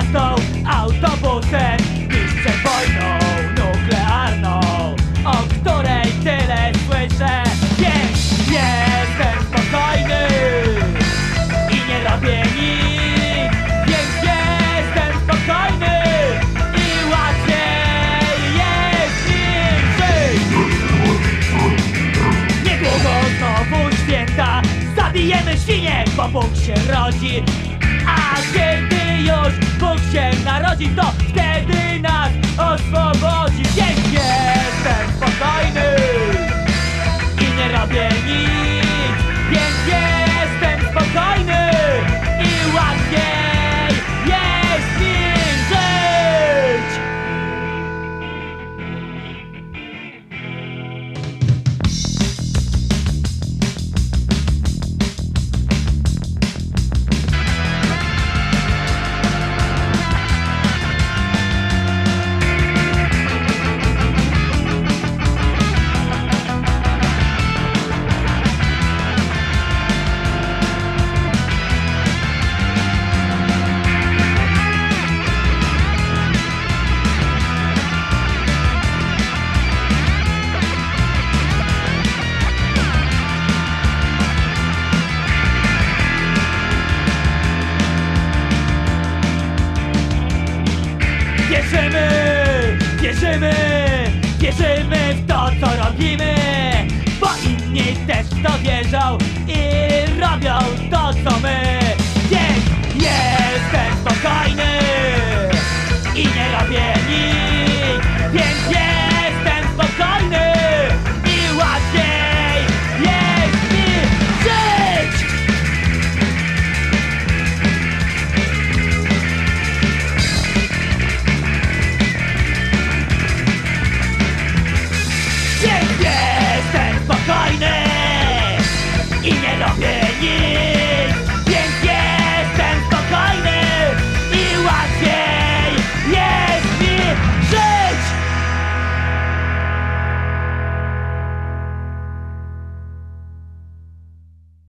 jazdą autobusem niż przed wojną nuklearną, o której tyle słyszę. Więc jestem spokojny i nie robię nic. Więc jestem spokojny i łatwiej jest nim żyć. Niedługo znowu święta, zabijemy świnie, bo Bóg się rodzi, a kiedy już Bóg się narodzi, to wtedy nas oswobodzi. Więc jestem spokojny i nie robię nic Wierzymy, wierzymy, wierzymy w to co robimy. Bo inni też w to wierzą i robią to co my. In de lo que